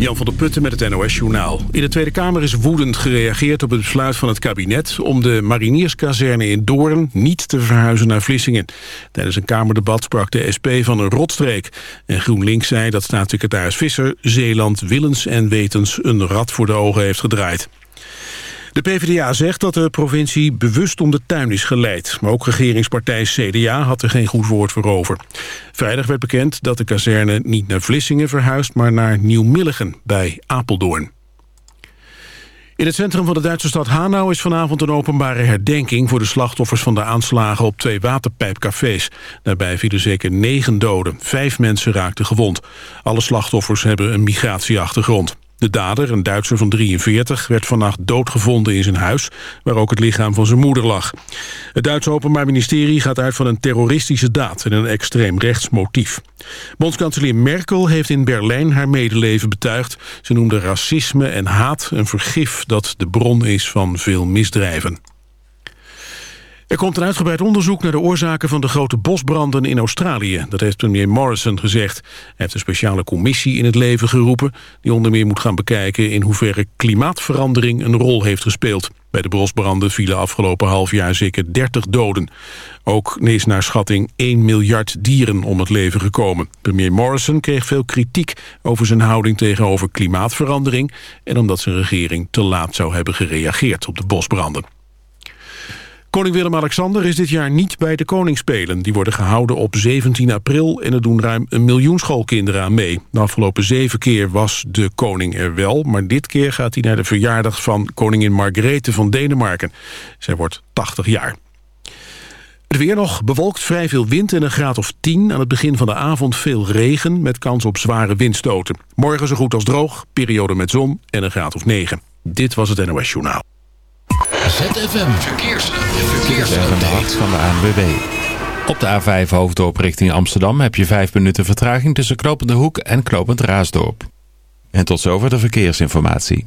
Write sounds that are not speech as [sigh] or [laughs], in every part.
Jan van der Putten met het NOS-journaal. In de Tweede Kamer is woedend gereageerd op het besluit van het kabinet... om de marinierskazerne in Doorn niet te verhuizen naar Vlissingen. Tijdens een Kamerdebat sprak de SP van een rotstreek. En GroenLinks zei dat staatssecretaris Visser... Zeeland willens en wetens een rad voor de ogen heeft gedraaid. De PvdA zegt dat de provincie bewust om de tuin is geleid. Maar ook regeringspartij CDA had er geen goed woord voor over. Vrijdag werd bekend dat de kazerne niet naar Vlissingen verhuist... maar naar Nieuw-Milligen bij Apeldoorn. In het centrum van de Duitse stad Hanau is vanavond een openbare herdenking voor de slachtoffers van de aanslagen op twee waterpijpcafés. Daarbij vielen zeker negen doden. Vijf mensen raakten gewond. Alle slachtoffers hebben een migratieachtergrond. De dader, een Duitser van 43, werd vannacht doodgevonden in zijn huis... waar ook het lichaam van zijn moeder lag. Het Duitse Openbaar Ministerie gaat uit van een terroristische daad... en een extreem rechts motief. Bondskanselier Merkel heeft in Berlijn haar medeleven betuigd. Ze noemde racisme en haat een vergif dat de bron is van veel misdrijven. Er komt een uitgebreid onderzoek naar de oorzaken van de grote bosbranden in Australië. Dat heeft premier Morrison gezegd. Hij heeft een speciale commissie in het leven geroepen... die onder meer moet gaan bekijken in hoeverre klimaatverandering een rol heeft gespeeld. Bij de bosbranden vielen afgelopen half jaar zeker 30 doden. Ook is naar schatting 1 miljard dieren om het leven gekomen. Premier Morrison kreeg veel kritiek over zijn houding tegenover klimaatverandering... en omdat zijn regering te laat zou hebben gereageerd op de bosbranden. Koning Willem-Alexander is dit jaar niet bij de Koningsspelen. Die worden gehouden op 17 april en er doen ruim een miljoen schoolkinderen aan mee. De afgelopen zeven keer was de koning er wel... maar dit keer gaat hij naar de verjaardag van koningin Margrethe van Denemarken. Zij wordt 80 jaar. Het weer nog bewolkt, vrij veel wind en een graad of 10. Aan het begin van de avond veel regen met kans op zware windstoten. Morgen zo goed als droog, periode met zon en een graad of 9. Dit was het NOS Journaal. ZFM Verkeers. Van de ANWB. Op de A5 Hoofddorp richting Amsterdam heb je 5 minuten vertraging tussen Knopende Hoek en Knopend Raasdorp. En tot zover de verkeersinformatie.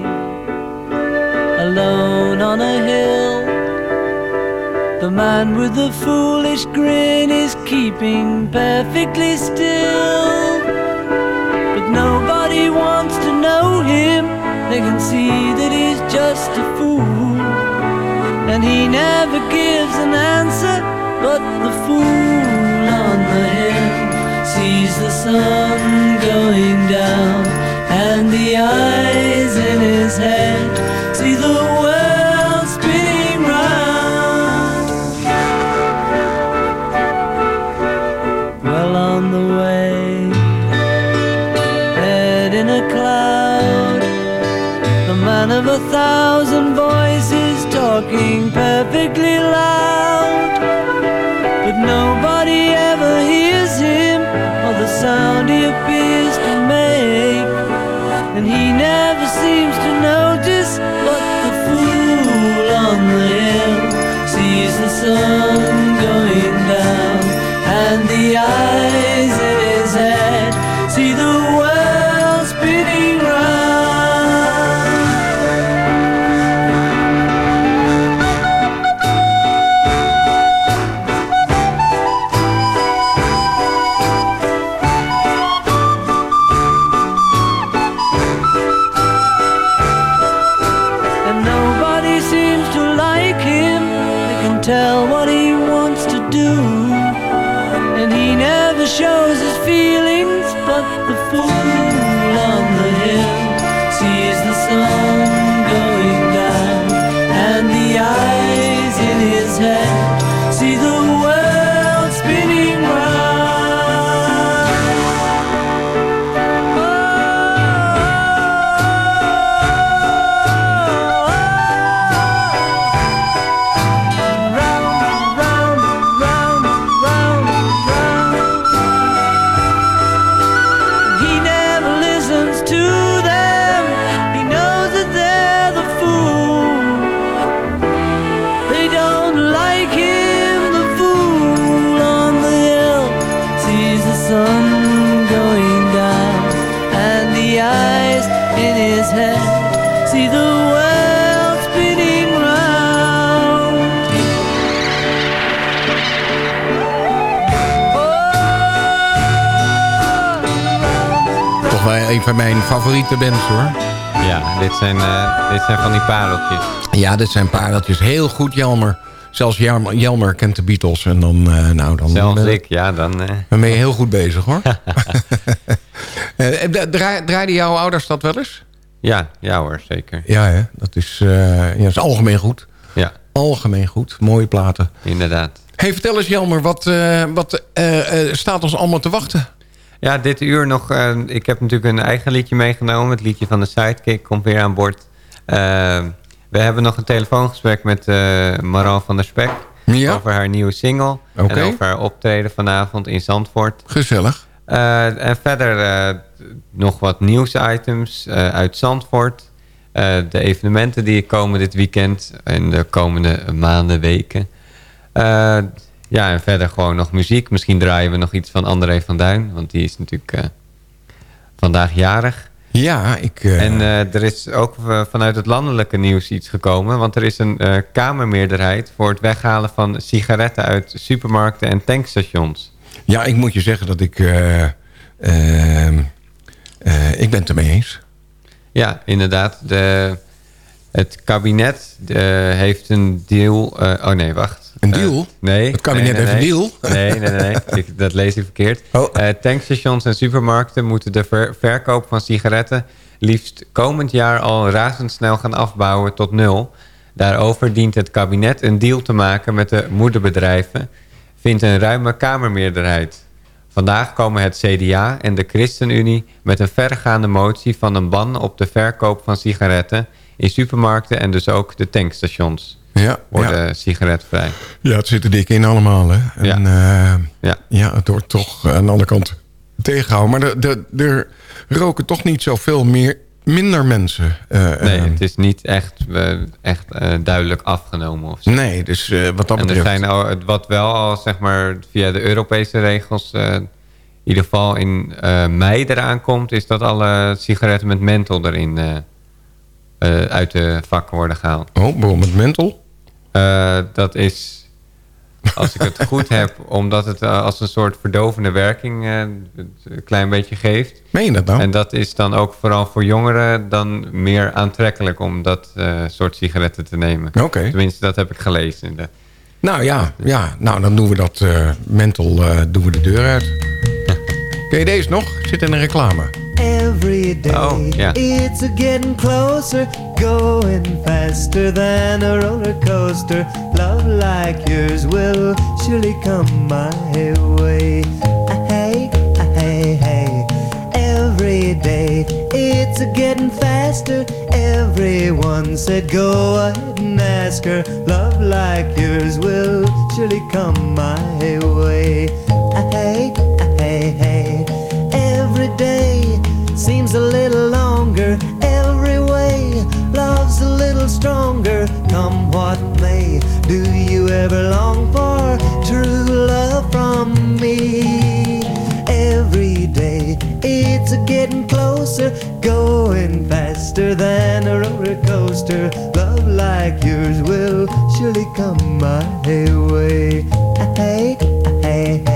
alone on a hill. The man with the foolish grin is keeping perfectly still. But nobody wants to know him, they can see that he's just a fool. And he never gives an answer, but the fool on the hill sees the sun going down, and the eyes in his head see the world spinning round. Well on the way, head in a cloud, the man of a thousand voices talking perfectly loud. Sun going down and the eyes favoriete bands hoor. Ja, dit zijn, eh, dit zijn van die pareltjes. Ja, dit zijn pareltjes. Heel goed, Jelmer. Zelfs Jelmer, Jelmer kent de Beatles. En dan, eh, nou, dan, Zelfs ik, ja, dan... dan ben je heel goed bezig hoor. [laughs] [laughs] Eh, dra- dra- draaiden jouw ouders dat wel eens? ja, ja hoor, zeker. Ja, hè? Dat, is, ja, dat is algemeen goed. Ja, Algemeen goed. Mooie platen. inderdaad. Hey, vertel eens Jelmer, wat, wat staat ons allemaal te wachten? Ja, dit uur nog... eh, ik heb natuurlijk een eigen liedje meegenomen. Het liedje van de Sidekick komt weer aan boord. Eh, we hebben nog een telefoongesprek met eh Maran van der Spek... Ja. over haar nieuwe single. En over haar optreden vanavond in Zandvoort. Gezellig. En verder nog wat nieuwsitems uit Zandvoort. De evenementen die komen dit weekend en de komende maanden, weken. Ja, en verder gewoon nog muziek. Misschien draaien we nog iets van André van Duin, want die is natuurlijk eh, vandaag jarig. Ja, ik... eh, En eh, er is ook vanuit het landelijke nieuws iets gekomen. Want er is een kamermeerderheid voor het weghalen van sigaretten uit supermarkten en tankstations. Ja, ik moet je zeggen dat ik... eh, ehm, eh, ik ben het ermee eens. Ja, inderdaad. De, het kabinet heeft een deal... oh nee, wacht. Een Eh, deal? nee. Het kabinet nee, nee, heeft een deal? Nee, nee, nee. ik, dat lees ik verkeerd. Oh. Eh, tankstations en supermarkten moeten de ver- verkoop van sigaretten... liefst komend jaar al razendsnel gaan afbouwen tot nul. Daarover dient het kabinet een deal te maken met de moederbedrijven... vindt een ruime kamermeerderheid. Vandaag komen het CDA en de ChristenUnie met een verregaande motie van een ban op de verkoop van sigaretten in supermarkten en dus ook de tankstations Ja, worden ja. sigaretvrij. ja, het zit er dik in allemaal. Hè? En, Ja. eh, Ja. ja, het wordt toch aan de andere kant tegengehouden. Maar er, roken toch niet zoveel meer, minder mensen. eh, Nee, eh, het is niet echt, echt duidelijk afgenomen of zo. nee, dus wat dat en er zijn al, wat wel al, zeg maar, via de Europese regels... in ieder geval in mei eraan komt... is dat alle sigaretten met menthol erin eh, uit de vakken worden gehaald. Oh, bijvoorbeeld menthol? Eh, dat is, als ik het [laughs] goed heb... omdat het eh, als een soort verdovende werking een klein beetje geeft... Meen je dat nou? En dat is dan ook vooral voor jongeren dan meer aantrekkelijk om dat soort sigaretten te nemen. Oké. Tenminste, dat heb ik gelezen. in de- Nou ja, ja, nou dan doen we dat menthol eh, doen we de deur uit. [laughs] Ken je deze nog? Zit in een reclame. Every day Oh, yeah. it's a getting closer, going faster than a roller coaster. Love like yours will surely come my way. Ah, Hey, ah, hey, hey. Every day it's a getting faster. Everyone said go ahead and ask her. Love like yours will surely come my way. Ah, Hey, hey, hey. Every day a little longer every way. Love's a little stronger, come what may. Do you ever long for true love from me? Every day it's getting closer, going faster than a roller coaster. Love like yours will surely come my way. Ah, hey, ah, hey,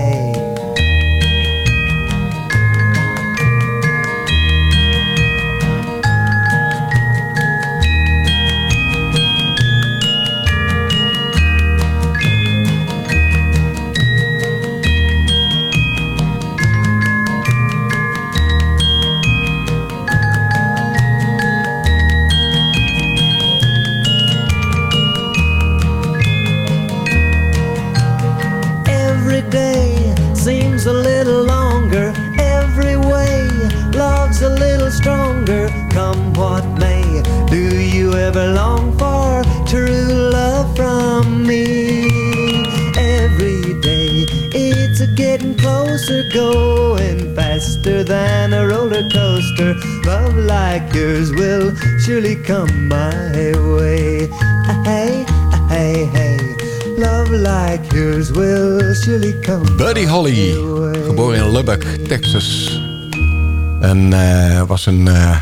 Love like yours will surely come my way. Hey, hey, hey. Love like yours will surely come. Buddy Holly, geboren in Lubbock, Texas. En eh, was een, eh,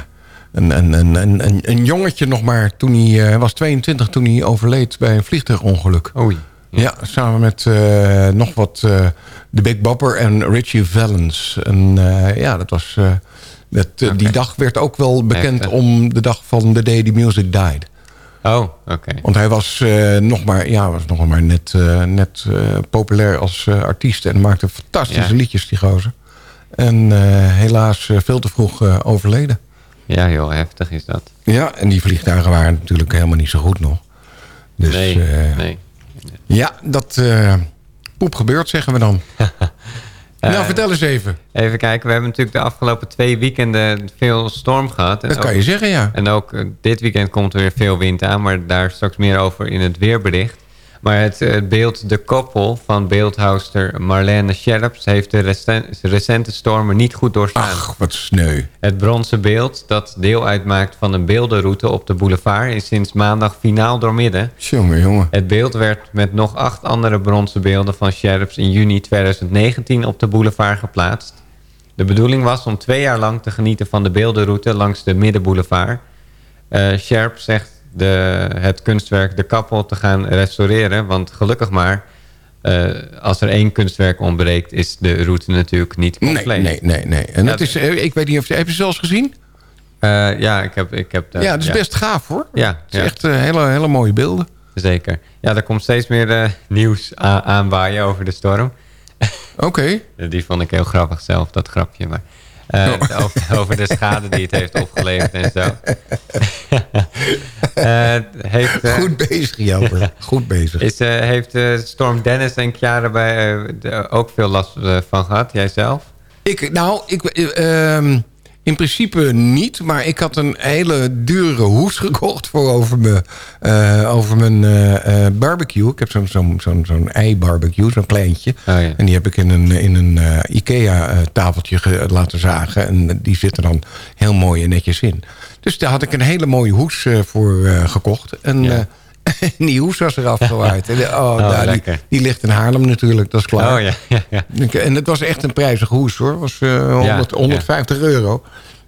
een, een, een, een, een, een jongetje nog maar toen hij... eh, Hij was 22 toen hij overleed bij een vliegtuigongeluk. Oei. Ja, samen met eh, nog wat... eh de Big Bopper en Richie Valens. En eh, ja, dat was... eh, Die dag werd ook wel bekend om de dag van The Day the Music Died. Oh, oké. Want hij was eh, nog maar, ja, was nog maar net, eh, net populair als artiest. En maakte fantastische Ja. liedjes, die gozer. En helaas veel te vroeg overleden. Ja, heel heftig is dat. Ja, en die vliegtuigen waren natuurlijk helemaal niet zo goed nog. Dus, nee, nee. Ja, dat poep gebeurt, zeggen we dan. [laughs] nou, Eh, vertel eens even. Even kijken, we hebben natuurlijk de afgelopen twee weekenden veel storm gehad. En Dat kan ook- je zeggen, ja. En ook eh, dit weekend komt er weer veel wind aan, maar daar straks meer over in het weerbericht. Maar het eh, beeld De Koppel van beeldhouster Marlene Scherps... heeft de recen- recente stormen niet goed doorstaan. Ach, wat sneu. Het bronzen beeld, dat deel uitmaakt van een beeldenroute op de boulevard... is sinds maandag finaal doormidden. Jongen, jongen. Het beeld werd met nog acht andere bronzen beelden van Scherps... in juni 2019 op de boulevard geplaatst. De bedoeling was om twee jaar lang te genieten van de beeldenroute langs de Middenboulevard. Eh Scherp zegt de, het kunstwerk De Kappel te gaan restaureren. Want gelukkig maar, eh, als er één kunstwerk ontbreekt... is de route natuurlijk niet compleet. nee, nee. nee. En Ja, dat is, eh, ik weet niet of je... Heb je ze zelfs gezien? Eh, ja, ik heb... Ik heb ja, dat is best gaaf, hoor. Ja, Het is ja. echt hele, hele mooie beelden. Zeker. Ja, er komt steeds meer nieuws aanwaaien over de storm. Oké. [laughs] Die vond ik heel grappig zelf, dat grapje. Maar, eh, [laughs] over, over de schade die het heeft opgeleverd en zo. [laughs] Eh, heeft, eh, Goed bezig, Jelper. [laughs] Goed bezig. Is, heeft Storm Dennis en Chiara bij, ook veel last van gehad? Jijzelf? Ik, nou, ik, eh, ehm, in principe niet. Maar ik had een hele dure hoes [laughs] gekocht voor over mijn, eh, over mijn eh, eh, barbecue. Ik heb zo'n zo'n zo'n zo'n ei-barbecue, zo'n kleintje. Oh, ja. En die heb ik in een, in een IKEA-tafeltje laten zagen. En die zit er dan heel mooi en netjes in. Dus daar had ik een hele mooie hoes voor gekocht. En Ja. Eh, [laughs] die hoes was eraf gewaaid. En, oh, Oh, nou, die, ligt in Haarlem natuurlijk, dat is klaar. Oh ja, ja, ja. Ik- En het was echt een prijzige hoes hoor. Het was eh, 100, ja. 150 euro.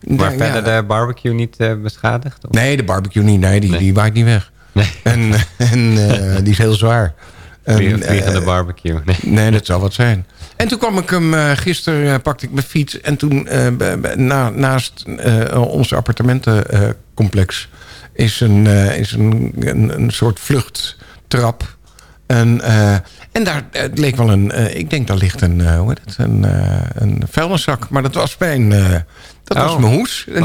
Maar verder de barbecue niet eh, beschadigd? Of? Nee, de barbecue niet. Nee, die, Nee. die waait niet weg. Nee. En, en eh, die is heel zwaar. En, Vlieg- Vliegende eh, barbecue. Nee. Nee, dat zal wat zijn. En toen kwam ik hem, eh, gisteren eh, pakte ik mijn fiets... en toen eh, na, naast eh, ons appartementencomplex... is, een, eh, is een, een, een soort vluchttrap En, eh, en daar eh, het leek wel een... ik denk daar ligt een, hoe heet het, een, een vuilniszak. Maar dat was mijn, dat was Oh, mijn hoes. En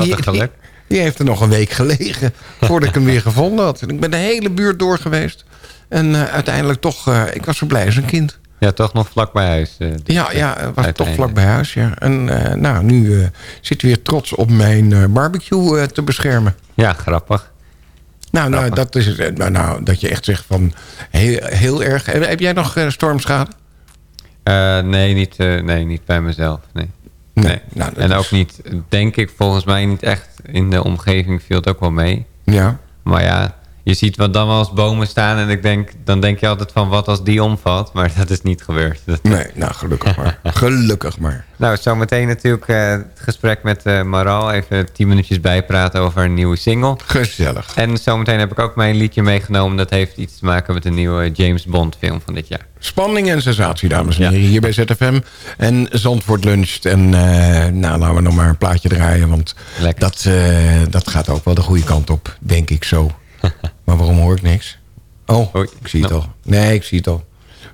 die, heeft er nog een week gelegen voordat ik hem weer gevonden had. En ik ben de hele buurt door geweest. En uiteindelijk toch, ik was zo blij als een kind. Ja, toch nog vlak bij huis. Ja, ja, het was toch vlak bij huis. Ja. En nou, nu zit weer trots op mijn barbecue te beschermen. Ja, grappig. Nou, nou, dat is, het, eh, nou, nou, dat je echt zegt van heel, heel erg. Heb, heb jij nog eh, stormschade? Eh, nee, niet, eh, nee, niet bij mezelf. Nee. Nee, Nee. nou, en is- ook niet, denk ik, volgens mij niet echt in de omgeving viel het ook wel mee. Ja. Maar ja, je ziet wat dan wel als bomen staan en ik denk, dan denk je altijd van wat als die omvalt. Maar [laughs] dat is niet gebeurd. Dat- Nee, nou gelukkig maar. [laughs] gelukkig maar. Nou, zometeen natuurlijk eh, het gesprek met eh Maral. Even tien minuutjes bijpraten over een nieuwe single. Gezellig. En zometeen heb ik ook mijn liedje meegenomen. Dat heeft iets te maken met de nieuwe James Bond film van dit jaar. Spanning en sensatie, dames en heren. Hier bij ZFM. En Zandvoort luncht. En eh, nou, laten we nog maar een plaatje draaien. Want dat, dat gaat ook wel de goede kant op. Denk ik zo. [laughs] maar waarom hoor ik niks? Oh, ik zie het al. Nee, ik zie het al.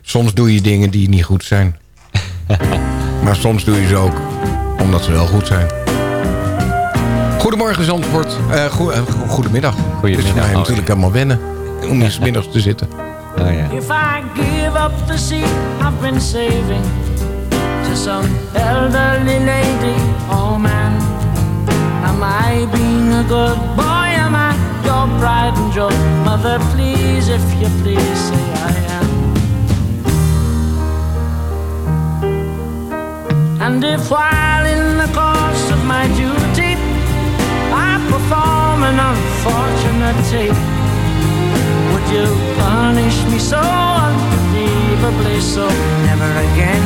Soms doe je dingen die niet goed zijn. [laughs] maar soms doe je ze ook omdat ze wel goed zijn. Goedemorgen Zandvoort. Eh goe- eh, go- goedemiddag. Het is voor mij natuurlijk helemaal wennen. Om hier [laughs] 's middags te zitten. Oh ja. If I give up the seat I've been saving to some elderly lady, oh man, am I being a good boy? Am I your and? Mother, please, if you please, say I am. And if while in the course of my duty I perform an unfortunate tape, would you punish me so unbelievably so? Never again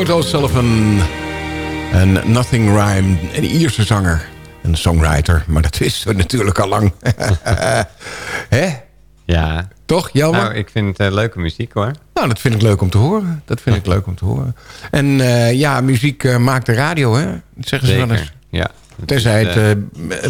Gilbert O'Sullivan en Nothing Rhyme, een Ierse zanger. Een songwriter, maar dat wisten we natuurlijk al lang. [laughs] Hè? Ja. Toch, jammer? Nou, ik vind het eh, leuke muziek hoor. Nou, dat vind ik leuk om te horen. Dat vind ik leuk om te horen. En eh, ja, muziek eh, maakt de radio, hè? Dat zeggen ze wel eens. Ja. Tenzij het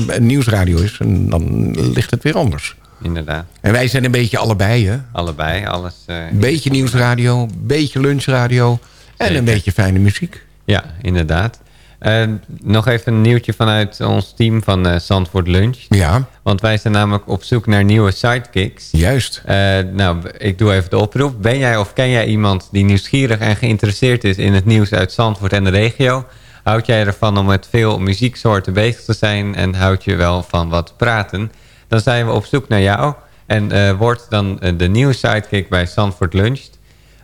een nieuwsradio is, en dan ligt het weer anders. inderdaad. En wij zijn een beetje allebei, hè? Allebei, alles. Een beetje nieuwsradio, een beetje lunchradio Zeker. een beetje fijne muziek. Ja, inderdaad. Eh, nog even een nieuwtje vanuit ons team van Zandvoort Lunch. Ja. Want wij zijn namelijk op zoek naar nieuwe sidekicks. Juist. Eh, nou, ik doe even de oproep. Ben jij of ken jij iemand die nieuwsgierig en geïnteresseerd is in het nieuws uit Zandvoort en de regio? Houd jij ervan om met veel muzieksoorten bezig te zijn en houd je wel van wat praten? Dan zijn we op zoek naar jou en word dan de nieuwe sidekick bij Zandvoort Luncht.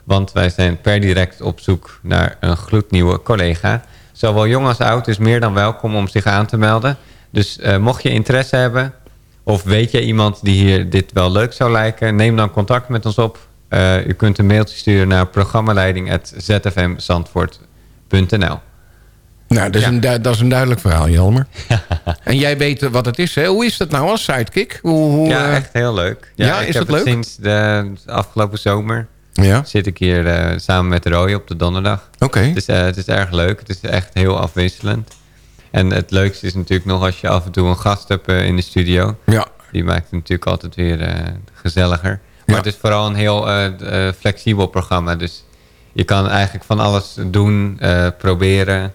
Want wij zijn per direct op zoek naar een gloednieuwe collega. Zowel jong als oud is meer dan welkom om zich aan te melden. Dus eh, mocht je interesse hebben, of weet je iemand die hier dit wel leuk zou lijken... neem dan contact met ons op. Eh, u kunt een mailtje sturen naar programmaleiding.zfmzandvoort.nl Nou, dat is, een, dat is een duidelijk verhaal, Jelmer. [laughs] en jij weet wat het is, hè? Hoe is dat nou als sidekick? Hoe, hoe, ja, eh, echt heel leuk. Ja, ik is heb dat het leuk? Sinds de afgelopen zomer Ja. zit ik hier eh, samen met Roy op de donderdag. Oké. Het, is, eh, het is erg leuk. Het is echt heel afwisselend. En het leukste is natuurlijk nog als je af en toe een gast hebt eh, in de studio. Ja. Die maakt het natuurlijk altijd weer gezelliger. Maar het is vooral een heel flexibel programma. Dus je kan eigenlijk van alles doen, proberen.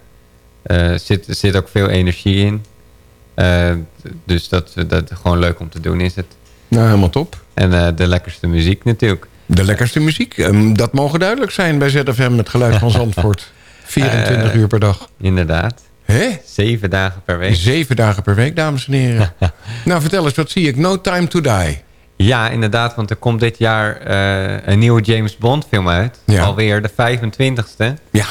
Er zit, zit ook veel energie in. Dus dat, dat gewoon leuk om te doen is het. Nou, helemaal top. En de lekkerste muziek natuurlijk. De lekkerste muziek. Ehm, dat mogen duidelijk zijn bij ZFM, het geluid van Zandvoort. [laughs] 24 Eh, uur per dag. Inderdaad. Hè? Zeven dagen per week. Zeven dagen per week, dames en heren. [laughs] nou, vertel eens, wat zie ik? No Time to Die. Ja, inderdaad, want er komt dit jaar eh, een nieuwe James Bond film uit. Ja. Alweer de 25ste. Ja.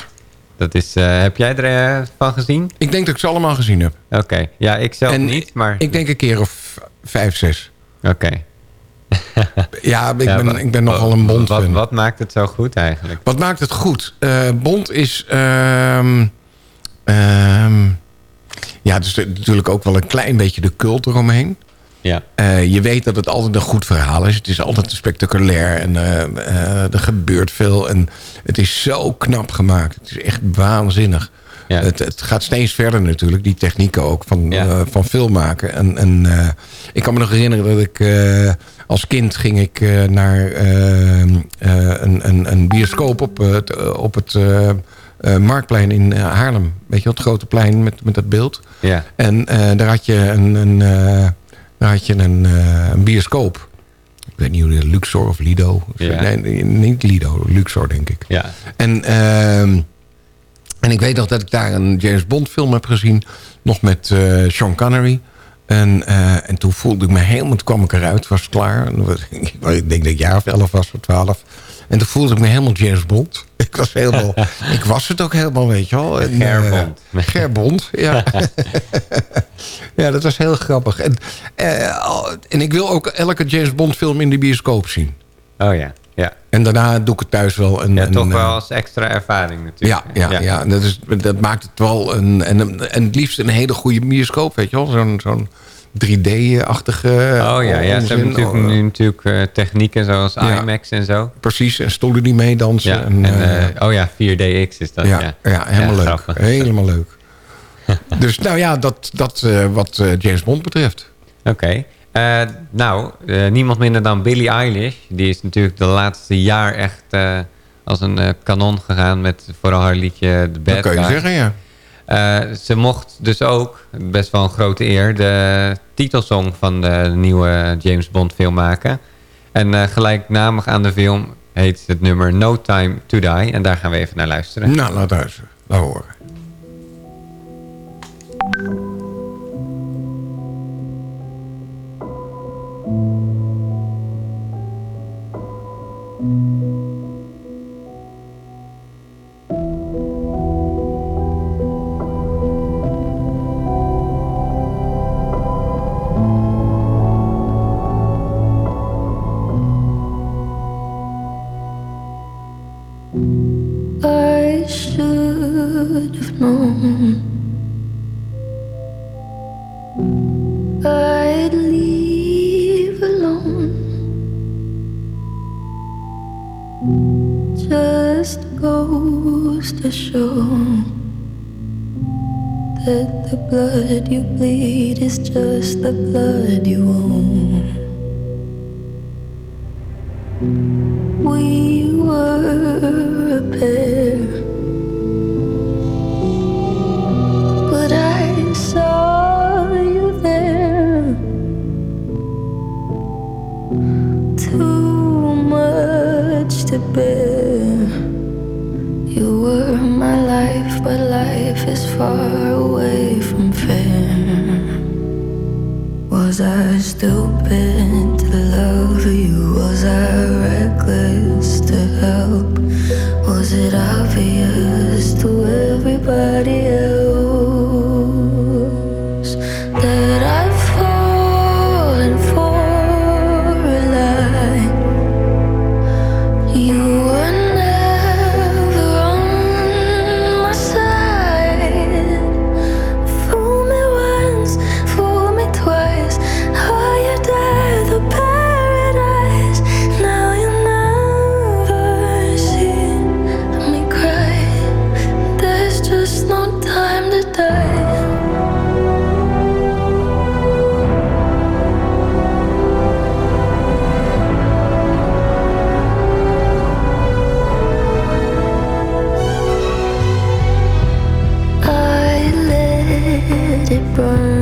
Dat is, eh, heb jij er van gezien? Ik denk dat ik ze allemaal gezien heb. Oké, ja, ik zelf En niet, maar... Ik denk een keer of vijf, zes. Oké. Ja, ik, Ja, ben, wat- ik ben nogal een Bond Wat, wat maakt het zo goed eigenlijk? Wat maakt het goed? Eh, Bond is... ehm, ehm, ja, dus natuurlijk ook wel een klein beetje de cult eromheen. Ja. Eh, je weet dat het altijd een goed verhaal is. Het is altijd spectaculair en eh, er gebeurt veel. En het is zo knap gemaakt. Het is echt waanzinnig. Het, het gaat steeds verder natuurlijk, die technieken ook van, eh, van film maken. En, en ik kan me nog herinneren dat ik als kind ging ik eh, naar eh, eh, een, een, een bioscoop op, eh, het, op het Marktplein in Haarlem. Weet je wel, het grote plein met, met dat beeld. Ja. En daar had je een, een, daar had je een, een bioscoop. Ik weet niet hoe Luxor of Lido. Ja. Nee, niet Lido, Luxor denk ik. Ja. En, ehm, en ik weet nog dat ik daar een James Bond film heb gezien. Nog met Sean Connery. En, eh, en toen voelde ik me helemaal... Toen kwam ik eruit, was klaar. [laughs] Ik denk dat ik jaar of elf was of twaalf. En toen voelde ik me helemaal James Bond. [laughs] Ik was helemaal... [laughs] ik was het ook helemaal, weet je wel. En, eh, Gerbond. Gerbond, ja. ja, dat was heel grappig. En, eh, en ik wil ook elke James Bond film in de bioscoop zien. Oh ja, ja. En daarna doe ik het thuis wel. En, Ja, toch eh, wel als extra ervaring natuurlijk. ja, ja, ja. Dat, is, dat maakt het wel een... En, en het liefst een hele goede bioscoop, weet je wel. Zo'n zo'n 3D-achtige... Oh ja, ja ze hebben natuurlijk nu natuurlijk eh, technieken zoals Ja. IMAX en zo. Precies, en stoelen die meedansen. Ja, en, en, eh, eh, oh ja, 4DX is dat. ja, Ja, ja, helemaal leuk. grappig. Helemaal leuk. [laughs] dus nou ja, dat, dat eh, wat eh, James Bond betreft. Oké. Eh, nou, eh, niemand minder dan Billie Eilish. Die is natuurlijk de laatste jaar echt eh, als een kanon gegaan met vooral haar liedje The Bad Dat kan je zeggen, ja. Ze mocht dus ook, best wel een grote eer, de titelsong van de nieuwe James Bond film maken. En gelijknamig aan de film heet het nummer No Time to Die. En daar gaan we even naar luisteren. Nou, laat luisteren. Laat horen. I should have known blood you bleed is just the blood you own. Burn.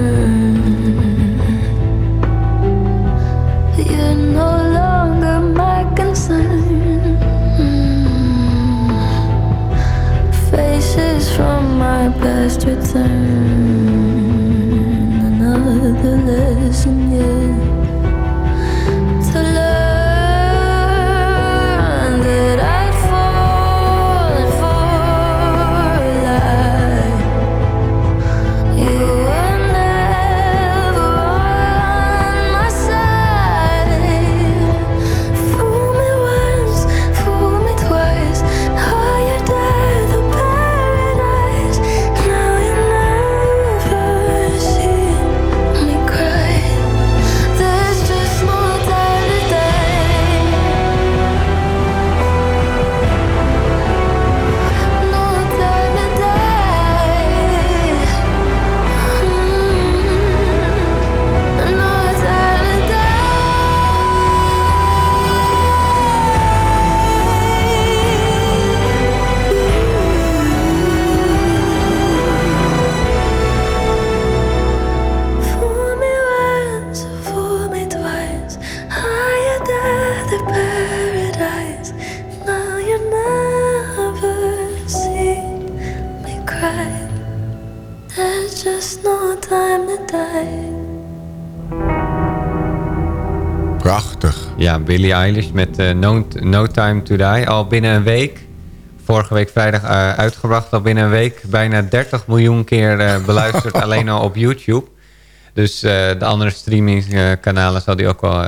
Billie Eilish met eh, no, no Time To Die. Al binnen een week. Vorige week vrijdag eh, uitgebracht. Al binnen een week. Bijna 30 miljoen keer eh, beluisterd [laughs] alleen al op YouTube. Dus de andere streamingkanalen zal die ook wel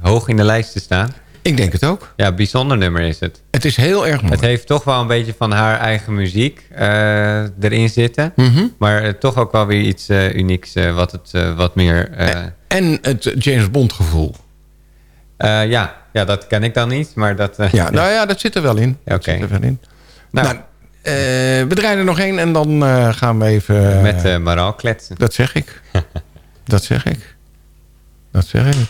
hoog in de lijsten staan. Ik denk het ook. Ja, bijzonder nummer is het. Het is heel erg mooi. Het heeft toch wel een beetje van haar eigen muziek erin zitten. Mhm. Maar toch ook wel weer iets unieks. wat het wat meer... En het James Bond gevoel. Eh, ja, ja, dat ken ik dan niet. Maar dat... eh, Ja, [laughs] nou ja, dat zit er wel in. Zit er wel in. Nou. Nou, eh, we draaien er nog één en dan gaan we even... Met eh Maral kletsen. Dat zeg ik. [laughs] dat zeg ik. Dat zeg ik.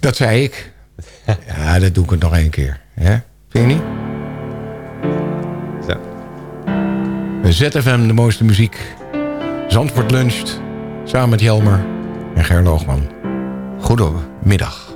Dat zei ik. [laughs] Ja, dat doe ik het nog één keer. Hè? Vind je niet? Zo. ZFM, de mooiste muziek. Zandvoort luncht. Samen met Jelmer en Ger Loogman. Goedemiddag.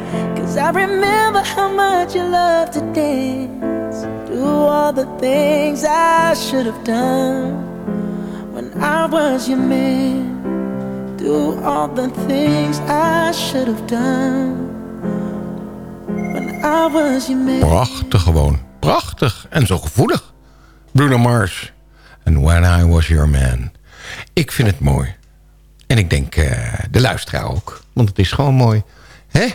Cause I remember how much you love to. Do all the things I should have done when I was your man. Do all the things I should have done. Prachtig gewoon. Prachtig. En zo gevoelig. Bruno Mars. And When I Was Your Man. Ik vind het mooi. En ik denk eh, de luisteraar ook. Want het is gewoon mooi. Hè?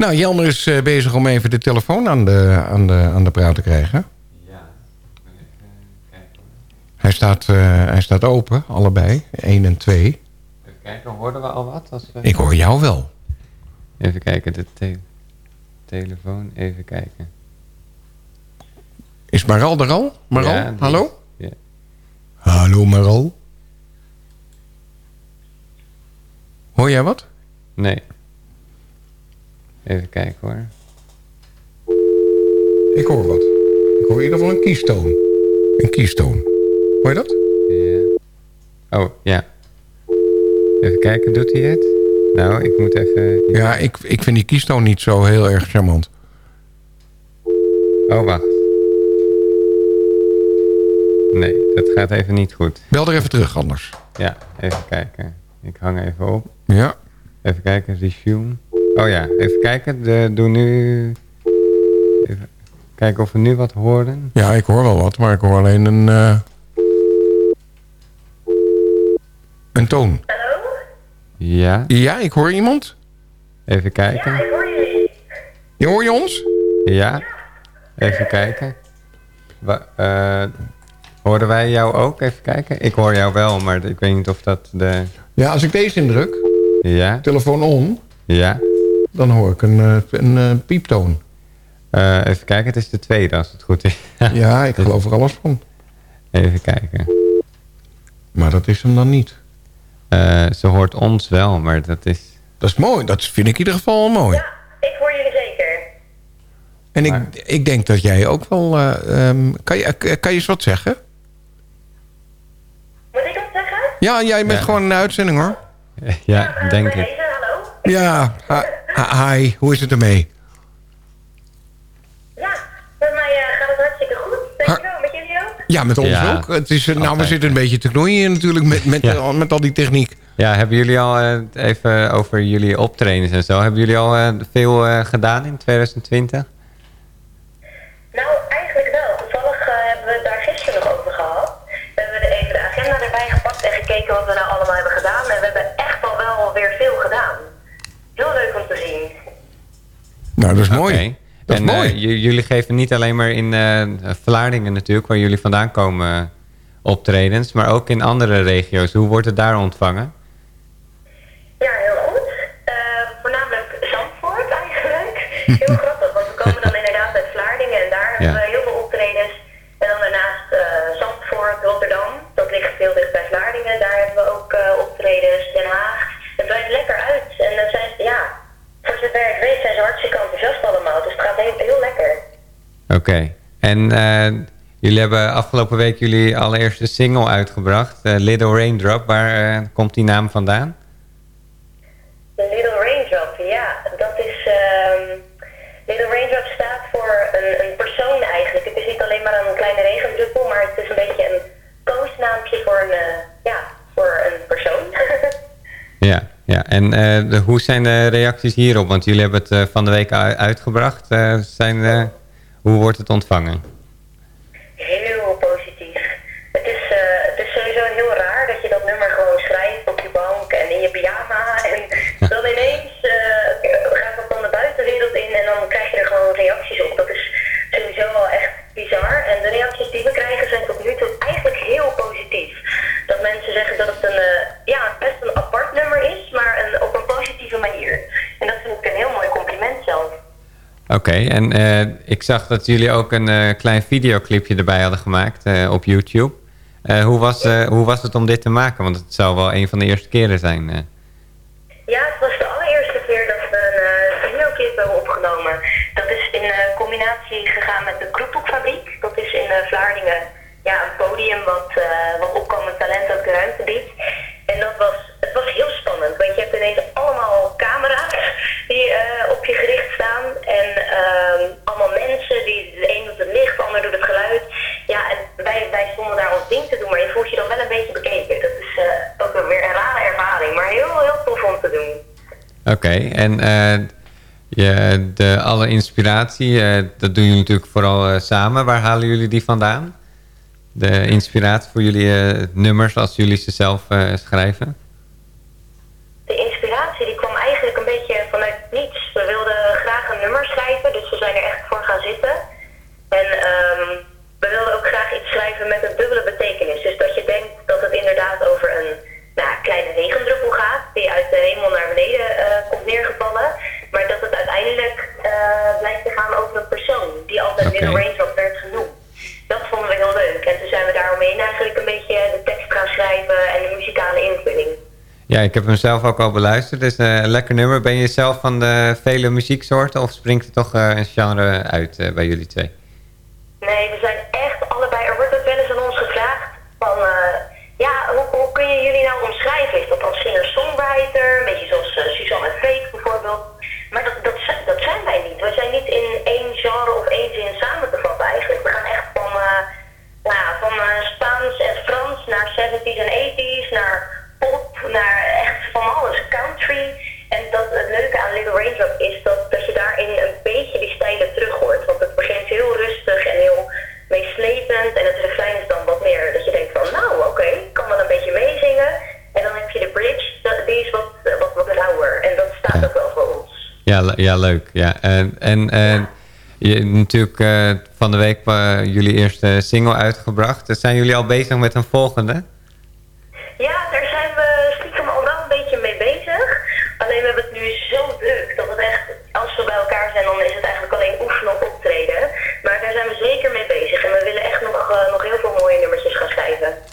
Nou, Jelmer is eh, bezig om even de telefoon aan de, aan de, aan de praat te krijgen. Hij staat, eh, hij staat open, allebei. 1 en 2. Even kijken, hoorden we al wat? Als we... Ik hoor jou wel. Even kijken, de te- telefoon, even kijken. Is Maral er al? Maral, Ja, hallo? ja. Hallo Maral. Hoor jij wat? Nee. Even kijken hoor. Ik hoor wat. Ik hoor in ieder geval een kiestoon. Een kiestoon. Hoor je dat? Ja. Oh, ja. Even kijken, doet hij het? Nou, ik moet even... Ja, ik, ik vind die kiestoon niet zo heel erg charmant. Oh, wacht. Nee, dat gaat even niet goed. Bel er even terug anders. Ja, even kijken. Ik hang even op. Ja. Even kijken, resume. Oh ja, even kijken. De, doe nu... Even kijken of we nu wat horen. Ja, ik hoor wel wat, maar ik hoor alleen een... eh, een toon. Ja. Ja, ik hoor iemand. Even kijken. Je hoor je ons? Ja. Even kijken. Wa eh, hoorden wij jou ook? Even kijken. Ik hoor jou wel, maar ik weet niet of dat de... Ja, als ik deze indruk, Ja. telefoon on, Ja. Dan hoor ik een, eh, een eh, pieptoon. Eh, even kijken, het is de tweede als het goed is. [laughs] Ja, ik geloof er alles van. Even kijken. Maar dat is hem dan niet. Eh, ze hoort ons wel, maar dat is... Dat is mooi, dat vind ik in ieder geval mooi. Ik hoor jullie zeker. En ik, ik denk dat jij ook wel... eh, ehm, kan, je, kan je eens wat zeggen? Moet ik wat zeggen? Ja, jij bent Ja. gewoon de uitzending hoor. [laughs] Ja, denk ik. hallo? Ja, [laughs] hi, hi, hoe is het ermee? Met mij eh, gaat het hartstikke goed. Dankjewel, met jullie ook? Ja, met ons Ja, ook. Het is, eh, nou, we zitten een beetje te knoeien hier natuurlijk met, met, Ja. eh, met al die techniek. Ja, hebben jullie al eh, even over jullie optredens en zo? Hebben jullie al eh, veel eh, gedaan in 2020? Nou, dat is mooi. Dat is en, eh, mooi. j- jullie geven niet alleen maar in eh Vlaardingen natuurlijk, waar jullie vandaan komen, optredens, maar ook in andere regio's. Hoe wordt het daar ontvangen? Ja, heel goed. Eh, voornamelijk Zandvoort eigenlijk. Heel [laughs] grappig, want we komen dan inderdaad uit Vlaardingen en daar hebben we heel veel optredens. En dan daarnaast eh, Zandvoort, Rotterdam, dat ligt heel dicht bij Vlaardingen. Daar hebben we ook eh, optredens, Den Haag. Zover ik weet zijn ze hartstikke enthousiast allemaal. Dus het gaat heel, heel lekker. Oké. En eh, jullie hebben afgelopen week jullie allereerste single uitgebracht, eh, Little Raindrop. Waar eh, komt die naam vandaan? Little Raindrop, ja, dat is. ehm Little Raindrop staat voor een, een persoon eigenlijk. Het is niet alleen maar een kleine regendruppel, maar het is een beetje een koosnaampje voor een, en eh, de, hoe zijn de reacties hierop? Want jullie hebben het eh, van de week uitgebracht. Eh, zijn, hoe wordt het ontvangen? heel positief. Het is, het is sowieso heel raar dat je dat nummer gewoon schrijft op je bank en in je pyjama. En [laughs] dan ineens gaat dat dan de buitenwereld in en dan krijg je er gewoon reacties op. Dat is sowieso wel echt bizar. En de reacties die we krijgen zijn tot nu toe eigenlijk heel positief. Dat mensen zeggen dat het een, eh, ja, best een apart nummer is, maar een, op een positieve manier. En dat vind ik een heel mooi compliment zelf. Oké, en eh, ik zag dat jullie ook een eh, klein videoclipje erbij hadden gemaakt op YouTube. Hoe, was, hoe was het om dit te maken? Want het zou wel een van de eerste keren zijn. Ja, het was de allereerste keer dat we een videoclip hebben opgenomen. Dat is in combinatie gegaan met de Kroephoekfabriek. Dat is in Vlaardingen ja, een podium wat, wat opkomend talent ook de ruimte biedt. En dat was, het was heel spannend, want je hebt ineens allemaal camera's die eh, op je gericht staan. En ehm, allemaal mensen, die, de een doet het licht, de ander doet het geluid. Ja, en wij, wij stonden daar ons ding te doen, maar je voelt je dan wel een beetje bekeken. Dat is eh, ook weer een rare ervaring, maar heel, heel tof om te doen. Oké, en eh, je, de, alle inspiratie, dat doen jullie natuurlijk vooral samen. Waar halen jullie die vandaan? De inspiratie voor jullie eh, nummers als jullie ze zelf eh, schrijven? De inspiratie die kwam eigenlijk een beetje vanuit niets. We wilden graag een nummer schrijven, dus we zijn er echt voor gaan zitten. En ehm, we wilden ook graag iets schrijven met een dubbele betekenis. Dus dat je denkt dat het inderdaad over een nou, kleine regendruppel gaat, die uit de hemel naar beneden eh, komt neergevallen. Maar dat het uiteindelijk blijkt te gaan over een persoon, die altijd Oké. Ik heb hem zelf ook al beluisterd. Eh, een lekker nummer. Ben je zelf van de vele muzieksoorten of springt er toch eh, een genre uit eh, bij jullie twee? Nee, we zijn echt allebei. Er wordt ook wel eens aan ons gevraagd van, ja, hoe, hoe kun je jullie nou omschrijven? Is dat dan singer-songwriter? Een beetje zoals Suzanne en bijvoorbeeld. Maar dat, dat, zijn- wij niet. We zijn niet in één genre of één zin samen te vatten eigenlijk. We gaan echt van, nou, van Spaans en Frans naar 70s en 80s, naar naar echt van alles, country. En dat, het leuke aan Little Raindrop is dat, dat je daarin een beetje die stijlen terug hoort. Want het begint heel rustig en heel meeslepend. En het refrein is dan wat meer dat je denkt van, nou oké, ik kan wel een beetje meezingen. En dan heb je de bridge, dat, die is wat, wat, wat rauwer. En dat staat ook wel voor ons. Ja, ja leuk. Ja. En, en eh, je, natuurlijk eh, van de week eh, jullie eerste single uitgebracht. Zijn jullie al bezig met een volgende?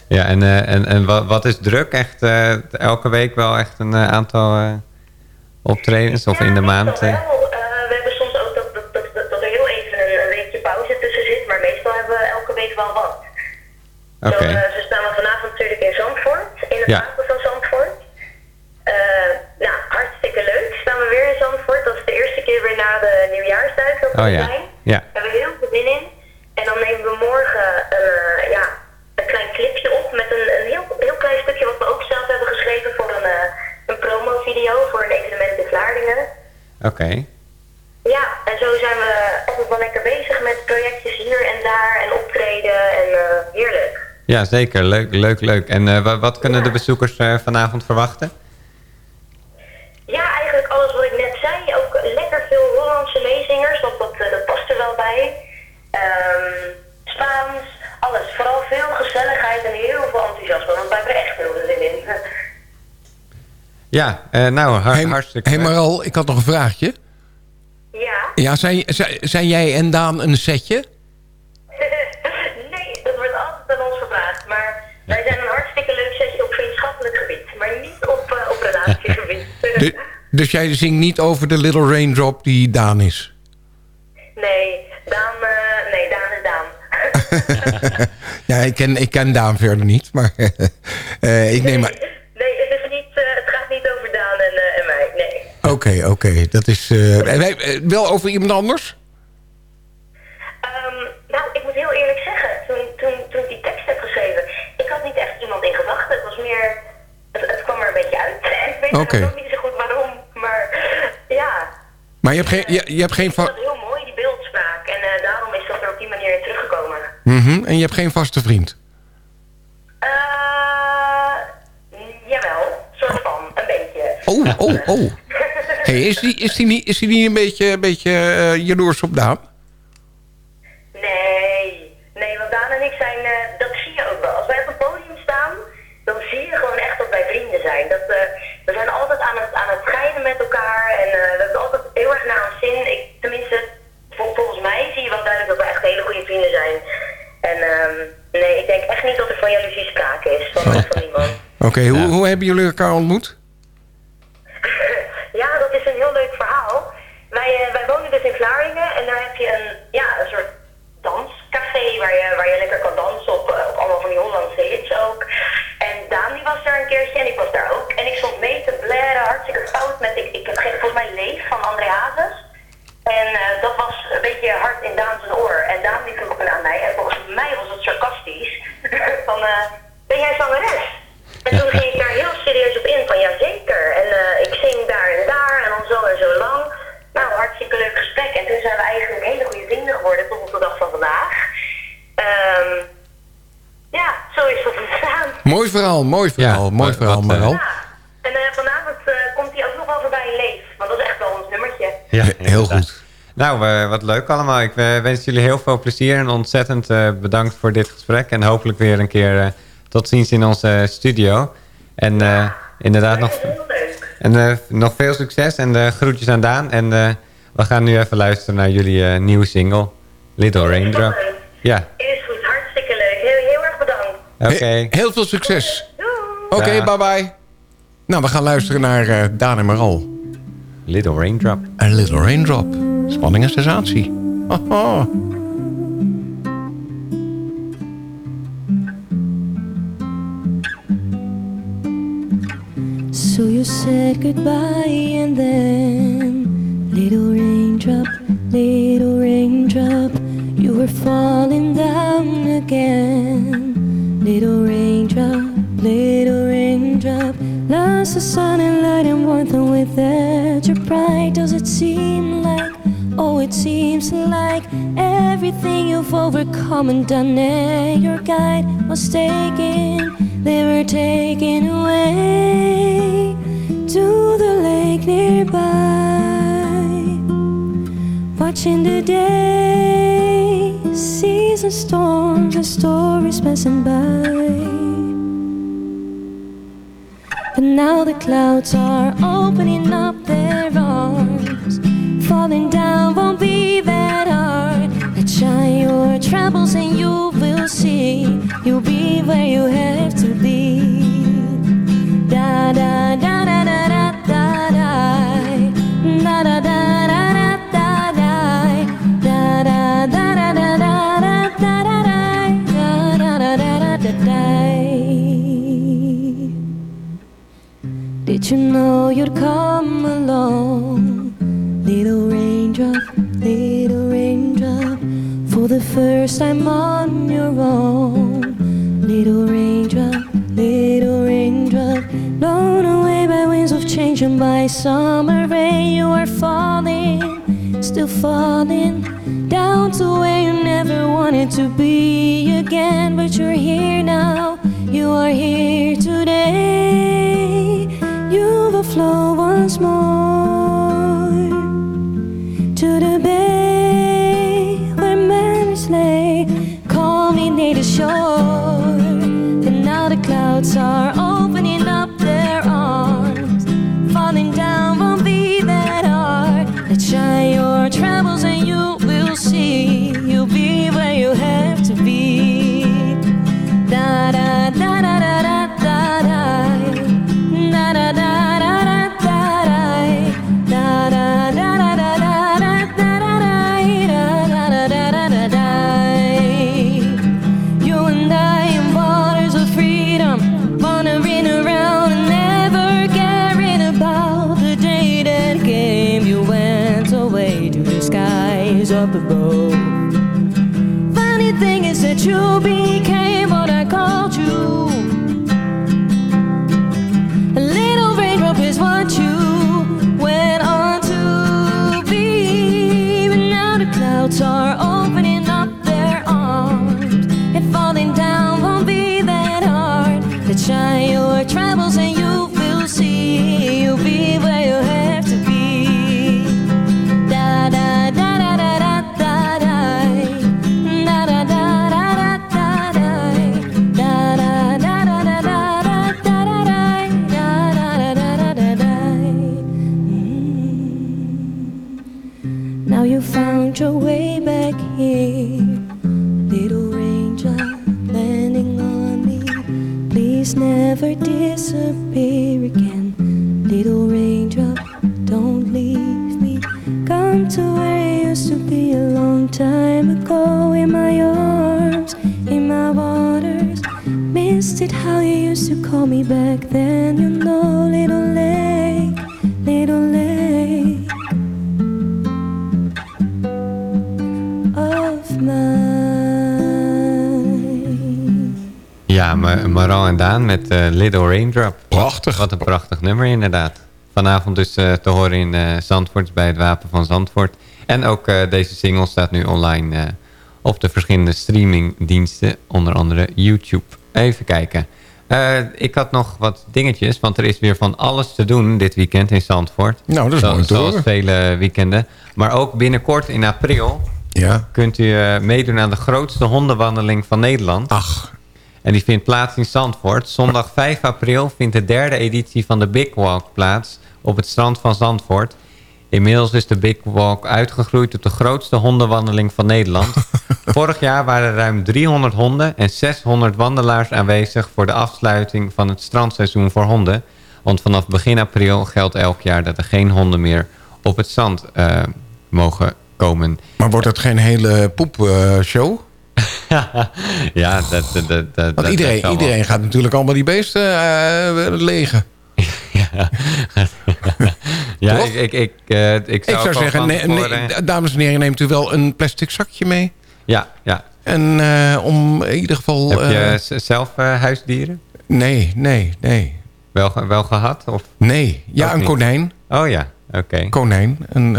Ja, en, eh, en, en wat, wat is druk? Echt eh, elke week wel echt een eh, aantal optredens of in de maand? Wel, we hebben soms ook dat, dat, dat, er heel even een, weekje pauze tussen zit, maar meestal hebben we elke week wel wat. Oké. Eh, zo staan we vanavond natuurlijk in Zandvoort, in het Ja. wapen van Zandvoort. Nou, hartstikke leuk. Staan we weer in Zandvoort. Dat is de eerste keer weer na de nieuwjaarsduik dat we Oh ja. zijn. Ja. Daar hebben we heel veel zin in. Oké. Ja, en zo zijn we altijd wel lekker bezig met projectjes hier en daar en optreden en eh, heerlijk. Ja, zeker. Leuk, leuk, leuk. En eh, wa- wat kunnen de bezoekers eh, vanavond verwachten? Ja, eh, nou, har- Hey, hartstikke hey leuk. Maral, ik had nog een vraagje. Ja? Ja, zijn, zijn, zijn jij en Daan een setje? [laughs] nee, dat wordt altijd aan ons gevraagd. Maar wij zijn een hartstikke leuk setje op vriendschappelijk gebied. Maar niet op, eh, op relatiegebied. [laughs] De- dus jij zingt niet over de Little Raindrop die Daan is? nee, Daan, eh, nee, Daan is Daan. [laughs] Ja, ik ken, ik ken Daan verder niet, maar eh, ik neem maar... Oké, oké, dat is... wij- eh, wel over iemand anders? Ehm, nou, ik moet heel eerlijk zeggen, toen, toen, toen ik die tekst heb geschreven, ik had niet echt iemand in gedachten. Het was meer, het, het kwam er een beetje uit. [laughs] ik weet ook niet zo goed waarom, maar ja. Maar je hebt geen... Je, je hebt geen Ik vond va- het heel mooi, die beeldspraak. En eh, daarom is dat er op die manier in teruggekomen. Mhm, En je hebt geen vaste vriend? Eh, jawel, soort van, een beetje. Oh, oh, oh. Hey, is, die, is, die niet, is die niet een beetje, een beetje eh, jaloers op Daan? Nee, nee, want Daan en ik zijn, eh, dat zie je ook wel. Als wij op een podium staan, dan zie je gewoon echt dat wij vrienden zijn. Dat, eh, we zijn altijd aan het, aan het schijnen met elkaar en eh, we hebben altijd heel erg naar ons zin. Ik, tenminste, vol- volgens mij zie je wel duidelijk dat we echt hele goede vrienden zijn. En ehm, nee, ik denk echt niet dat er van jaloezie sprake is, van, van [laughs] niemand. Oké, hoe, hoe hebben jullie elkaar ontmoet? Ja, dat is een heel leuk verhaal. Wij, eh, wij wonen dus in Vlaardingen en daar heb je een, ja, een soort danscafé waar je, waar je lekker kan dansen op, eh, op allemaal van die Hollandse hits ook. En Daan en ik was daar ook. En ik stond mee te blaren, hartstikke fout met, ik, ik heb volgens mij Leef van André Hazes. En eh, dat was een beetje hard in Daan zijn oor. En Daan die vroeg aan mij, en volgens mij was het sarcastisch, [laughs] van, eh, ben jij zangeres? En toen ging ik daar heel serieus op in, van ja zeker. En eh, ik zing daar en daar en dan zo en zo lang. Nou, hartstikke leuk gesprek. En toen zijn we eigenlijk hele goede vrienden geworden tot op de dag van vandaag. Ehm, ja, zo is dat ontstaan. Mooi verhaal, mooi verhaal, mooi verhaal. En eh, vanavond eh, komt hij ook nog wel voorbij in Leef. Want dat is echt wel ons nummertje. Ja, Heel goed. Nou, eh, wat leuk allemaal. Ik wens jullie heel veel plezier en ontzettend eh, bedankt voor dit gesprek. En hopelijk weer een keer eh, tot ziens in onze studio. En eh, inderdaad nog, en, eh, nog veel succes en eh, groetjes aan Daan. En eh, we gaan nu even luisteren naar jullie eh, nieuwe single, Little Raindrop. Ja, Is goed, hartstikke leuk. Heel, heel He- heel veel succes. Oké, Dag. bye bye. Nou, we gaan luisteren naar eh, Daan en Maral. Little Raindrop. A Little Raindrop. Spanning en sensatie. [laughs] So you said goodbye and then Little raindrop, little raindrop You were falling down again Little raindrop, little raindrop. Lost the sun and light and warmth and with that your pride Does it seem like, oh it seems like Everything you've overcome and done and your guide was taken. They were taken away to the lake nearby. Watching the day, seas and storms and stories passing by But now the clouds are opening up their arms. Falling down won't be that hard. Let's shine your troubles and you will see. You'll be where you have to be. Da da da da da Did you know you'd come along? Little raindrop, little raindrop, for the first time on your own. Little raindrop, little raindrop, blown away by winds of change and by summer rain. You are falling, still falling, down to where you never wanted to be again. But you're here now, you are here today. Flow once more to the bay where memories lay. Call me near the shore. And now the clouds are Ja, Ma- Maran en Daan met eh, Little Raindrop. Prachtig. Wat een prachtig nummer inderdaad. Vanavond dus eh, te horen in eh, Zandvoort bij het Wapen van Zandvoort. En ook deze single staat nu online op de verschillende streamingdiensten. Onder andere YouTube. Even kijken. Ik had nog wat dingetjes, want er is weer van alles te doen dit weekend in Zandvoort. Nou, dat is Zo- mooi Zoals horen. vele weekenden. Maar ook binnenkort in april Ja. kunt u meedoen aan de grootste hondenwandeling van Nederland. Ach. En die vindt plaats in Zandvoort. Zondag 5 april vindt de derde editie van de Big Walk plaats op het strand van Zandvoort. Inmiddels is de Big Walk uitgegroeid tot de grootste hondenwandeling van Nederland. [laughs] Vorig jaar waren er ruim 300 honden en 600 wandelaars aanwezig voor de afsluiting van het strandseizoen voor honden. Want vanaf begin april geldt elk jaar dat er geen honden meer op het strand eh, mogen komen. Maar wordt dat geen hele poepshow? [laughs] ja, dat, dat, dat, dat, Want dat iedereen, iedereen gaat natuurlijk allemaal die beesten eh, legen. [laughs] Ja, [laughs] ik, ik, ik, eh, ik zou, Ik zeggen, nee, nee, dames en heren, neemt u wel een plastic zakje mee. Ja, ja. En eh, om in ieder geval... Heb je zelf huisdieren? nee, nee, nee. Wel, wel gehad? Of? Nee, ja, een niet? konijn. Oh ja, oké. Konijn. Een,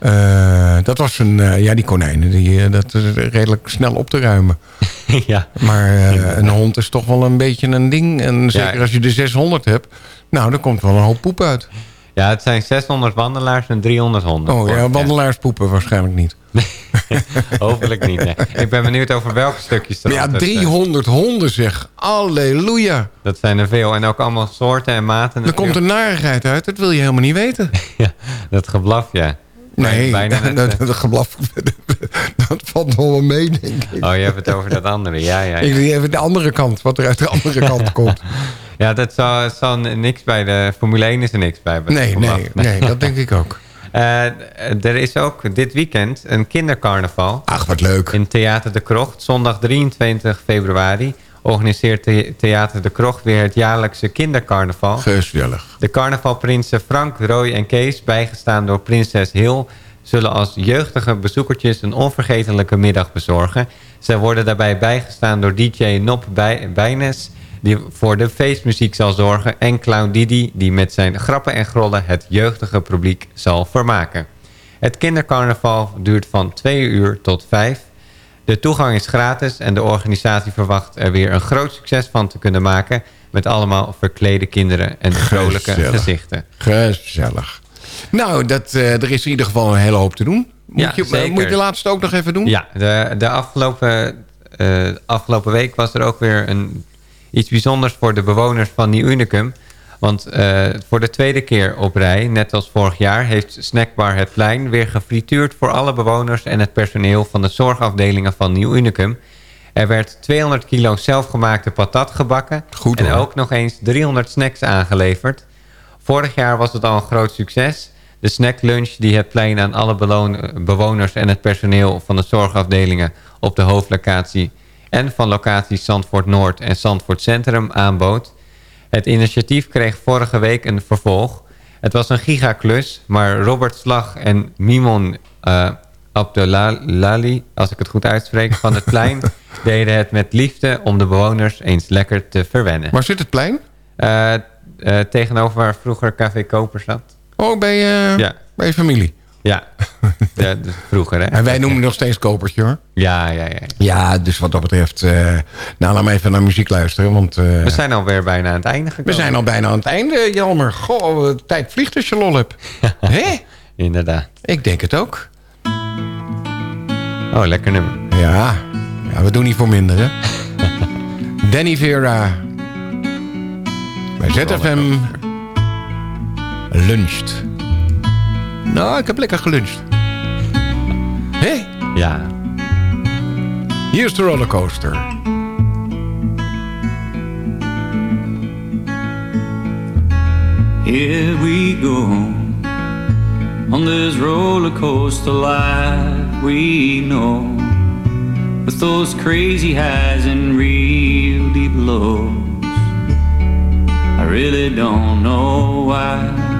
eh, dat was een... eh, ja, die konijnen, die, eh, dat is redelijk snel op te ruimen. [laughs] ja. Maar een hond is toch wel een beetje een ding. En zeker Ja. als je de 600 hebt. Nou, dan komt wel een hoop poep uit. Ja, het zijn 600 wandelaars en 300 honden. Oh ja, wandelaars poepen waarschijnlijk niet. [laughs] Hopelijk niet, nee. Ik ben benieuwd over welke stukjes er ja, ondertussen- 300 honden zeg. Halleluja. Dat zijn er veel. En ook allemaal soorten en maten. Er komt een narigheid uit, dat wil je helemaal niet weten. [laughs] Ja, dat geblaf, ja. Nee, Bijna [laughs] net, dat, eh, dat geblaf, [laughs] dat valt nog wel mee, denk ik. Oh, je hebt het over dat andere. Ja, ja, ja. Ik zie even de andere kant, wat er uit de andere [laughs] kant komt. Ja, dat zal, zal niks bij de Formule 1 is er niks bij. Nee, nee, nee, dat denk ik ook. Eh, er is ook dit weekend een kindercarnaval. Ach, wat leuk. In Theater de Krocht. Zondag 23 februari organiseert The- Theater de Krocht weer het jaarlijkse kindercarnaval. Gezellig. De carnavalprinsen Frank, Roy en Kees, bijgestaan door prinses Hil... zullen als jeugdige bezoekertjes een onvergetelijke middag bezorgen. Zij worden daarbij bijgestaan door DJ Nop Bij- Bijnes... die voor de feestmuziek zal zorgen... en Clown Didi, die met zijn grappen en grollen... het jeugdige publiek zal vermaken. Het kindercarnaval duurt van 2 uur tot 5. De toegang is gratis en de organisatie verwacht er weer een groot succes van te kunnen maken... met allemaal verklede kinderen en vrolijke Gezellig. gezichten. Gezellig. Nou, dat, eh, er is in ieder geval een hele hoop te doen. Moet, Ja, je, zeker. moet je de laatste ook nog even doen? Ja, de, de afgelopen, eh, afgelopen week was er ook weer een, iets bijzonders voor de bewoners van Nieuw Unicum. Want eh, voor de tweede keer op rij, net als vorig jaar, heeft Snackbar Het Plein weer gefrituurd voor alle bewoners en het personeel van de zorgafdelingen van Nieuw Unicum. Er werd 200 kilo zelfgemaakte patat gebakken Goed, en ook nog eens 300 snacks aangeleverd. Vorig jaar was het al een groot succes. De snacklunch die het plein aan alle bewoners en het personeel van de zorgafdelingen op de hoofdlocatie en van locaties Zandvoort Noord en Zandvoort Centrum aanbood. Het initiatief kreeg vorige week een vervolg. Het was een gigaklus, maar Robert Slag en Mimon eh, Abdullali, als ik het goed uitspreek, van het plein... [laughs] deden het met liefde om de bewoners eens lekker te verwennen. Waar zit het plein? Eh, eh, tegenover waar vroeger Café Koper zat. Oh, bij, Ja. bij je familie. Ja, [laughs] ja dus vroeger hè. En wij noemen nog steeds Kopertje hoor. Ja, ja, ja. Ja, dus wat dat betreft... eh nou, laat maar even naar muziek luisteren. Want, eh, We zijn alweer bijna aan het einde gekomen. we zijn al bijna aan het einde, Jelmer. Goh, de tijd vliegt als je lol hebt. [laughs] Hé? Inderdaad. Ik denk het ook. Oh, lekker nummer. Ja, ja we doen niet voor minder, hè? [laughs] Danny Vera. Bij ZFM. Luncht. Nou, ik heb lekker geluncht. Hé? Ja. Hier is de rollercoaster. Here we go on this roller coaster life we know, with those crazy highs and real deep lows. I really don't know why.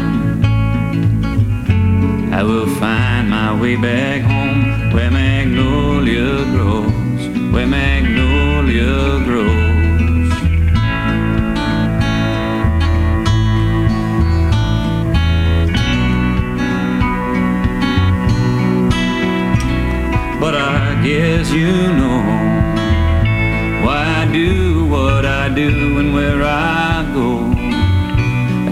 I will find my way back home where magnolia grows, where magnolia grows. But I guess you know why I do what I do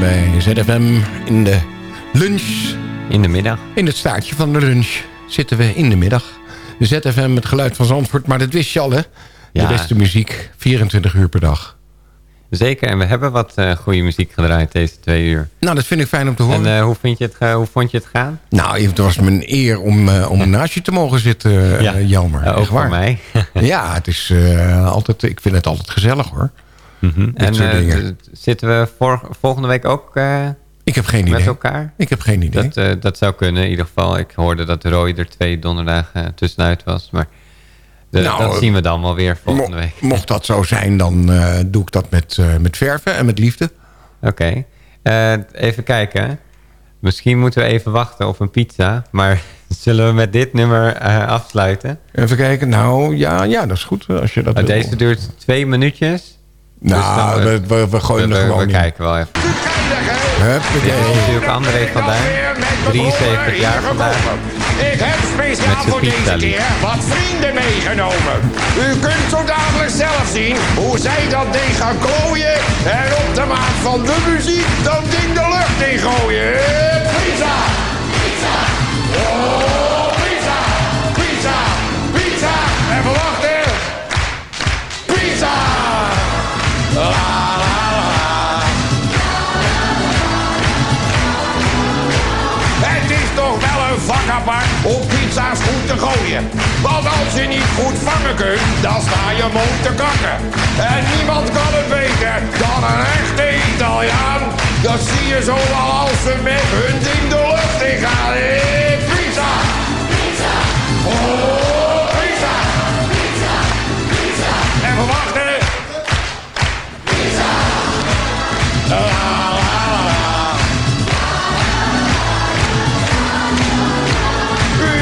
Bij ZFM in de lunch. In de middag. In het staartje van de lunch zitten we in de middag. ZFM met geluid van Zandvoort, maar dat wist je al hè? De beste muziek, 24 uur per dag. Zeker, en we hebben wat eh, goede muziek gedraaid deze twee uur. Nou, dat vind ik fijn om te horen. En eh, hoe, vind je het, hoe vond je het gaan? Nou, het was een eer om, eh, om naast je te mogen zitten, Ja. Jelmer. Ook Echt voor waar. mij. ja, het is altijd, ik vind het altijd gezellig hoor. Dit En soort eh, zitten we volgende week ook eh, Ik heb geen met idee. elkaar? Ik heb geen idee. Dat, eh, dat zou kunnen in ieder geval. Ik hoorde dat Roy er twee donderdagen tussenuit was. Maar de, Nou, dat eh, zien we dan wel weer volgende Mo- week. Mocht dat zo zijn, dan doe ik dat met, met verven en met liefde. Oké. Even kijken. Misschien moeten we even wachten op een pizza. Maar [laughs] zullen we met dit nummer afsluiten? Even kijken. Nou, ja, ja dat is goed. Als je dat wil. deze duurt twee minuutjes. Nou, Dus we, we, we gooien we, er gewoon we in. kijken wel even. Huppakee. Dit is natuurlijk André van Duin. 73 jaar vandaag. Ik heb speciaal voor deze keer wat vrienden meegenomen. U kunt zo dadelijk zelf zien hoe zij dat ding gaan klooien. En op de maat van de muziek dat ding de lucht in gooien. Pizza! Pizza! Oh, pizza! Pizza! Pizza! Even wachten! Het is toch wel een vak apart om pizza's goed te gooien. Want als je niet goed vangen kunt, dan sta je mond te kakken. En niemand kan het beter dan een echte Italiaan. Dat zie je zo al als ze met hun ding de lucht in gaan. Eh, pizza! Pizza! Oh, pizza! Pizza! Pizza! Even wachten! U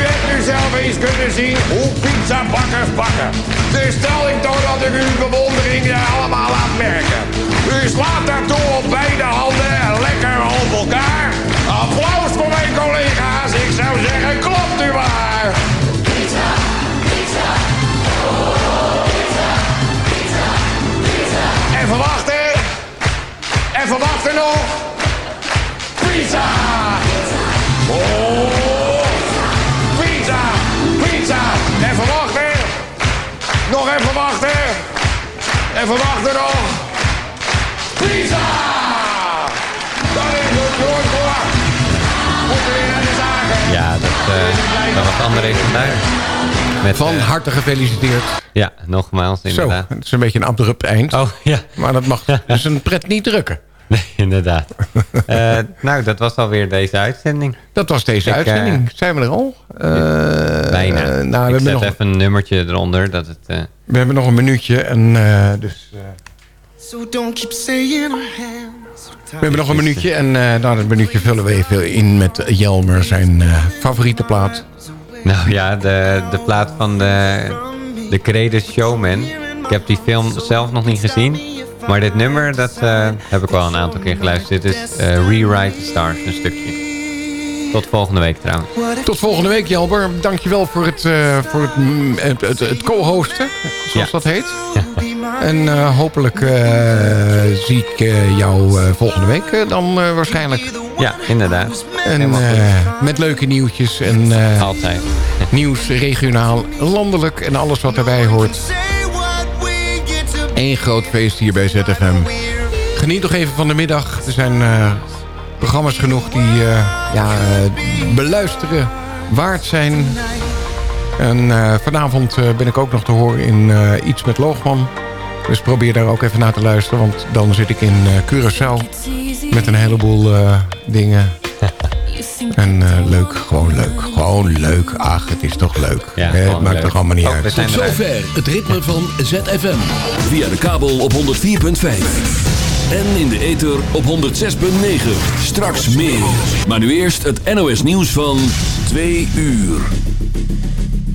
hebt nu zelf eens kunnen zien hoe pizzabakkers bakken. Dus stel ik toch dat ik uw bewondering allemaal laat merken. U slaat daartoe op beide handen en lekker op elkaar. Applaus voor mijn collega's. Ik zou zeggen, klopt u maar. Pizza, pizza. Oh, pizza, pizza, pizza. Even wachten. Even wachten nog. Pizza. Oh. Pizza! Pizza! Even wachten! Nog even wachten! Even wachten nog! Pizza! Dat is het woord voor! Weer naar de zaken! Ja, dat, eh, dat was André van Duin. Met, Van eh, harte gefeliciteerd. Ja, nogmaals Zo, inderdaad. het is een beetje een abrupt eind. Oh, ja. Maar dat mag dus een pret niet drukken. Nee, [laughs] inderdaad. Eh, nou, dat was alweer deze uitzending. Dat was deze Ik, eh, uitzending. Zijn we er al? Eh, Bijna. nou, we, ik hebben zet nog, even een nummertje eronder. Dat het, eh, we hebben nog een minuutje. En, eh, dus, eh, So don't keep saying our hands. we hebben nog een minuutje. En eh na dat minuutje vullen we even in met Jelmer zijn eh, favoriete plaat. Nou ja, de, de plaat van de, de Showman. Ik heb die film zelf nog niet gezien. Maar dit nummer, dat eh, heb ik wel een aantal keer geluisterd. Dit is eh, Rewrite the Stars, een stukje. Tot volgende week trouwens. Tot volgende week, Jelmer. Dankjewel voor het, eh, voor het, mm, het, het, het co-hosten, zoals dat heet. En hopelijk zie ik jou volgende week dan waarschijnlijk. Ja, inderdaad. En met leuke nieuwtjes. En, Altijd. Nieuws, regionaal, landelijk en alles wat erbij hoort. Eén groot feest hier bij ZFM. Geniet nog even van de middag. Er zijn eh, programma's genoeg die eh, ja, eh, beluisteren waard zijn. En vanavond ben ik ook nog te horen in Iets met Loogman. Dus probeer daar ook even naar te luisteren. Want dan zit ik in Curaçao met een heleboel dingen. En eh, leuk, gewoon leuk. Gewoon leuk. Ach, het is toch leuk. Ja, het maakt leuk. toch allemaal niet Oh, uit. we zijn Tot zover het ritme van ZFM. Via de kabel op 104.5. En in de ether op 106.9. Straks meer. Maar nu eerst het NOS nieuws van 2 uur.